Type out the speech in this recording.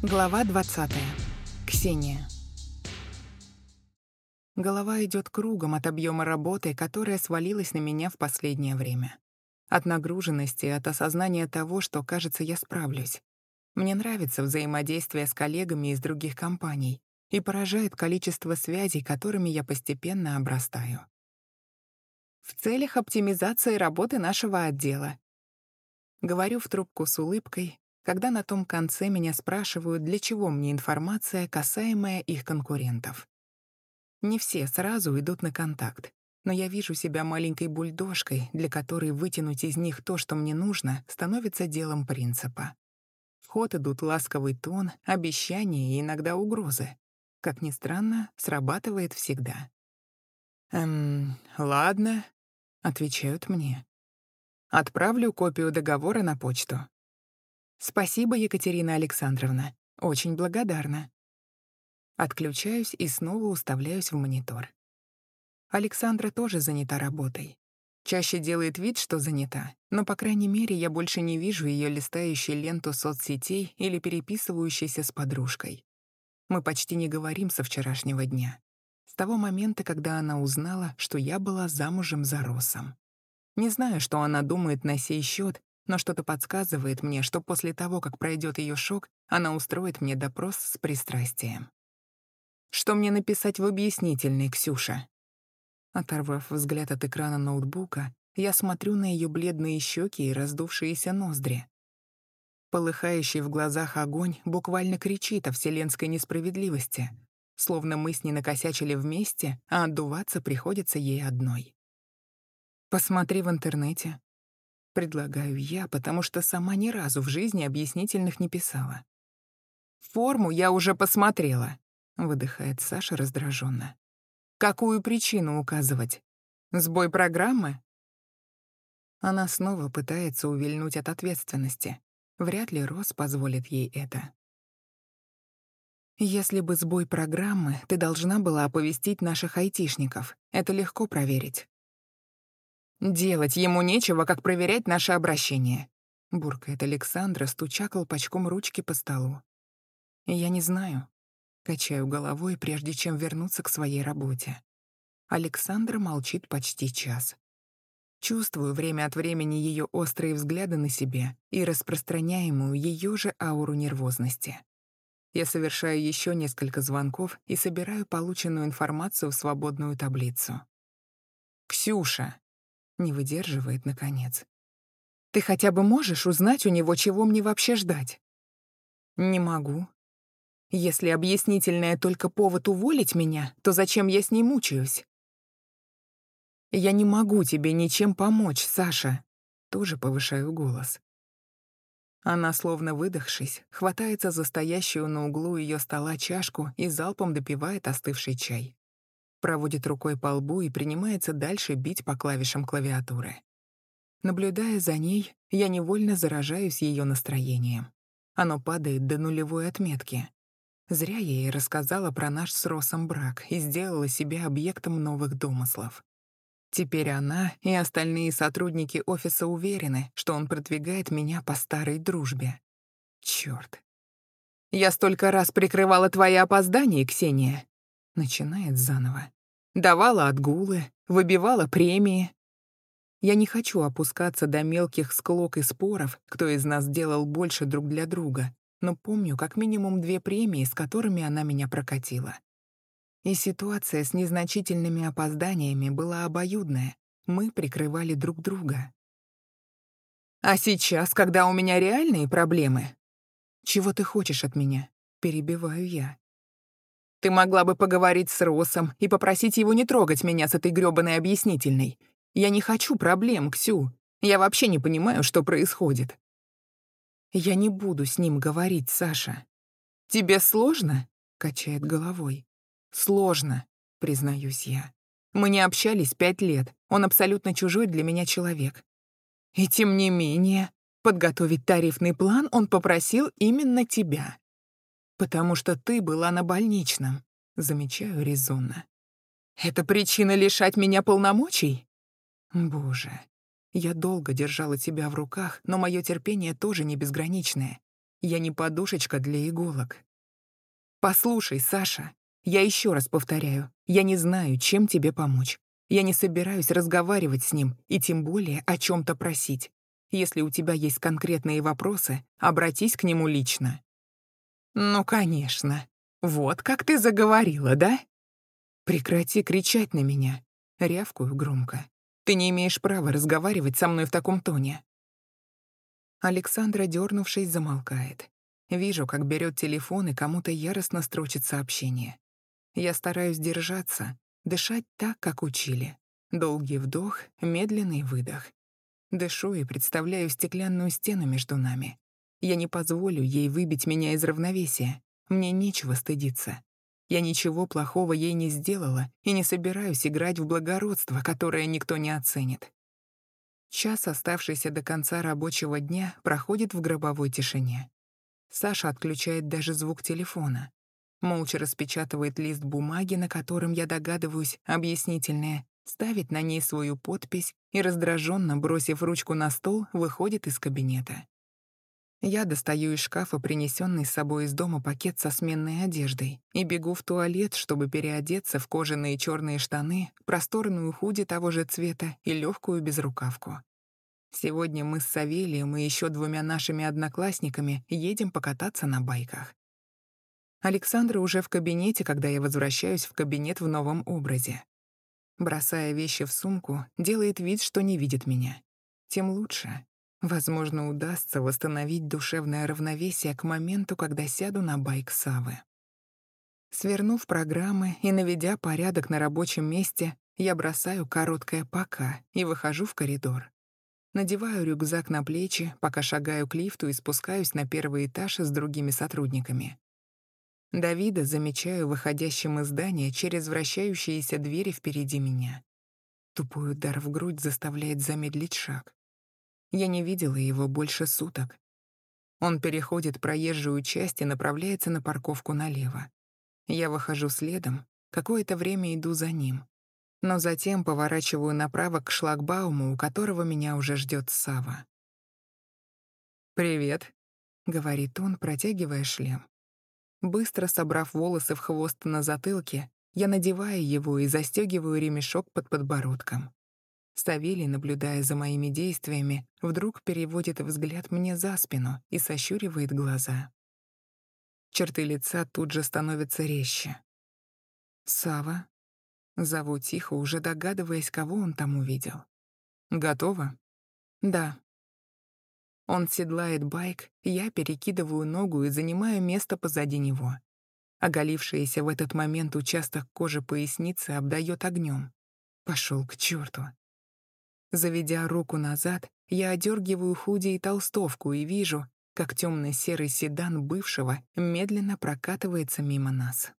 Глава 20. Ксения. Голова идет кругом от объема работы, которая свалилась на меня в последнее время. От нагруженности, от осознания того, что, кажется, я справлюсь. Мне нравится взаимодействие с коллегами из других компаний и поражает количество связей, которыми я постепенно обрастаю. В целях оптимизации работы нашего отдела. Говорю в трубку с улыбкой, когда на том конце меня спрашивают, для чего мне информация, касаемая их конкурентов. Не все сразу идут на контакт, но я вижу себя маленькой бульдожкой, для которой вытянуть из них то, что мне нужно, становится делом принципа. В ход идут ласковый тон, обещания и иногда угрозы. Как ни странно, срабатывает всегда. «Эм, ладно», — отвечают мне. «Отправлю копию договора на почту. «Спасибо, Екатерина Александровна. Очень благодарна». Отключаюсь и снова уставляюсь в монитор. Александра тоже занята работой. Чаще делает вид, что занята, но, по крайней мере, я больше не вижу ее листающей ленту соцсетей или переписывающейся с подружкой. Мы почти не говорим со вчерашнего дня. С того момента, когда она узнала, что я была замужем за Росом. Не знаю, что она думает на сей счет, но что-то подсказывает мне, что после того, как пройдет ее шок, она устроит мне допрос с пристрастием. Что мне написать в объяснительной, Ксюша? Оторвав взгляд от экрана ноутбука, я смотрю на ее бледные щеки и раздувшиеся ноздри. Полыхающий в глазах огонь буквально кричит о вселенской несправедливости, словно мы с ней накосячили вместе, а отдуваться приходится ей одной. Посмотри в интернете, Предлагаю я, потому что сама ни разу в жизни объяснительных не писала. «Форму я уже посмотрела», — выдыхает Саша раздраженно. «Какую причину указывать? Сбой программы?» Она снова пытается увильнуть от ответственности. Вряд ли Рос позволит ей это. Если бы сбой программы, ты должна была оповестить наших айтишников. Это легко проверить. «Делать ему нечего, как проверять наше обращение», — буркает Александра, стуча колпачком ручки по столу. «Я не знаю». Качаю головой, прежде чем вернуться к своей работе. Александра молчит почти час. Чувствую время от времени ее острые взгляды на себе и распространяемую ее же ауру нервозности. Я совершаю еще несколько звонков и собираю полученную информацию в свободную таблицу. «Ксюша!» Не выдерживает, наконец. «Ты хотя бы можешь узнать у него, чего мне вообще ждать?» «Не могу. Если объяснительное только повод уволить меня, то зачем я с ней мучаюсь?» «Я не могу тебе ничем помочь, Саша», — тоже повышаю голос. Она, словно выдохшись, хватается за стоящую на углу ее стола чашку и залпом допивает остывший чай проводит рукой по лбу и принимается дальше бить по клавишам клавиатуры. Наблюдая за ней, я невольно заражаюсь ее настроением. Оно падает до нулевой отметки. Зря я ей рассказала про наш с Росом брак и сделала себя объектом новых домыслов. Теперь она и остальные сотрудники офиса уверены, что он продвигает меня по старой дружбе. Чёрт. «Я столько раз прикрывала твои опоздания, Ксения, Начинает заново. Давала отгулы, выбивала премии. Я не хочу опускаться до мелких склок и споров, кто из нас делал больше друг для друга, но помню как минимум две премии, с которыми она меня прокатила. И ситуация с незначительными опозданиями была обоюдная. Мы прикрывали друг друга. А сейчас, когда у меня реальные проблемы... Чего ты хочешь от меня? Перебиваю я. Ты могла бы поговорить с Росом и попросить его не трогать меня с этой грёбаной объяснительной. Я не хочу проблем, Ксю. Я вообще не понимаю, что происходит. Я не буду с ним говорить, Саша. Тебе сложно? Качает головой. Сложно, признаюсь я. Мы не общались пять лет. Он абсолютно чужой для меня человек. И тем не менее, подготовить тарифный план он попросил именно тебя потому что ты была на больничном», — замечаю резонно. «Это причина лишать меня полномочий?» «Боже, я долго держала тебя в руках, но мое терпение тоже не безграничное. Я не подушечка для иголок. Послушай, Саша, я еще раз повторяю, я не знаю, чем тебе помочь. Я не собираюсь разговаривать с ним и тем более о чем-то просить. Если у тебя есть конкретные вопросы, обратись к нему лично. Ну, конечно. Вот как ты заговорила, да? Прекрати кричать на меня. Рявкую громко. Ты не имеешь права разговаривать со мной в таком тоне. Александра, дернувшись, замолкает. Вижу, как берет телефон и кому-то яростно строчит сообщение. Я стараюсь держаться, дышать так, как учили. Долгий вдох, медленный выдох. Дышу и представляю стеклянную стену между нами. Я не позволю ей выбить меня из равновесия. Мне нечего стыдиться. Я ничего плохого ей не сделала и не собираюсь играть в благородство, которое никто не оценит. Час, оставшийся до конца рабочего дня, проходит в гробовой тишине. Саша отключает даже звук телефона. Молча распечатывает лист бумаги, на котором, я догадываюсь, объяснительное, ставит на ней свою подпись и, раздраженно бросив ручку на стол, выходит из кабинета. Я достаю из шкафа принесенный с собой из дома пакет со сменной одеждой и бегу в туалет, чтобы переодеться в кожаные черные штаны, просторную худи того же цвета и легкую безрукавку. Сегодня мы с Савелием и еще двумя нашими одноклассниками едем покататься на байках. Александра уже в кабинете, когда я возвращаюсь в кабинет в новом образе. Бросая вещи в сумку, делает вид, что не видит меня. Тем лучше. Возможно, удастся восстановить душевное равновесие к моменту, когда сяду на байк Савы. Свернув программы и наведя порядок на рабочем месте, я бросаю короткое «пока» и выхожу в коридор. Надеваю рюкзак на плечи, пока шагаю к лифту и спускаюсь на первый этаж с другими сотрудниками. Давида замечаю выходящим из здания через вращающиеся двери впереди меня. Тупой удар в грудь заставляет замедлить шаг. Я не видела его больше суток. Он переходит проезжую часть и направляется на парковку налево. Я выхожу следом, какое-то время иду за ним. Но затем поворачиваю направо к шлагбауму, у которого меня уже ждет Сава. «Привет», — говорит он, протягивая шлем. Быстро собрав волосы в хвост на затылке, я надеваю его и застегиваю ремешок под подбородком. Савелий, наблюдая за моими действиями, вдруг переводит взгляд мне за спину и сощуривает глаза. Черты лица тут же становятся резче. Сава, Зову тихо, уже догадываясь, кого он там увидел. «Готово?» «Да». Он седлает байк, я перекидываю ногу и занимаю место позади него. Оголившийся в этот момент участок кожи поясницы обдает огнем. Пошел к черту. Заведя руку назад, я одергиваю худи и толстовку и вижу, как темно-серый седан бывшего медленно прокатывается мимо нас.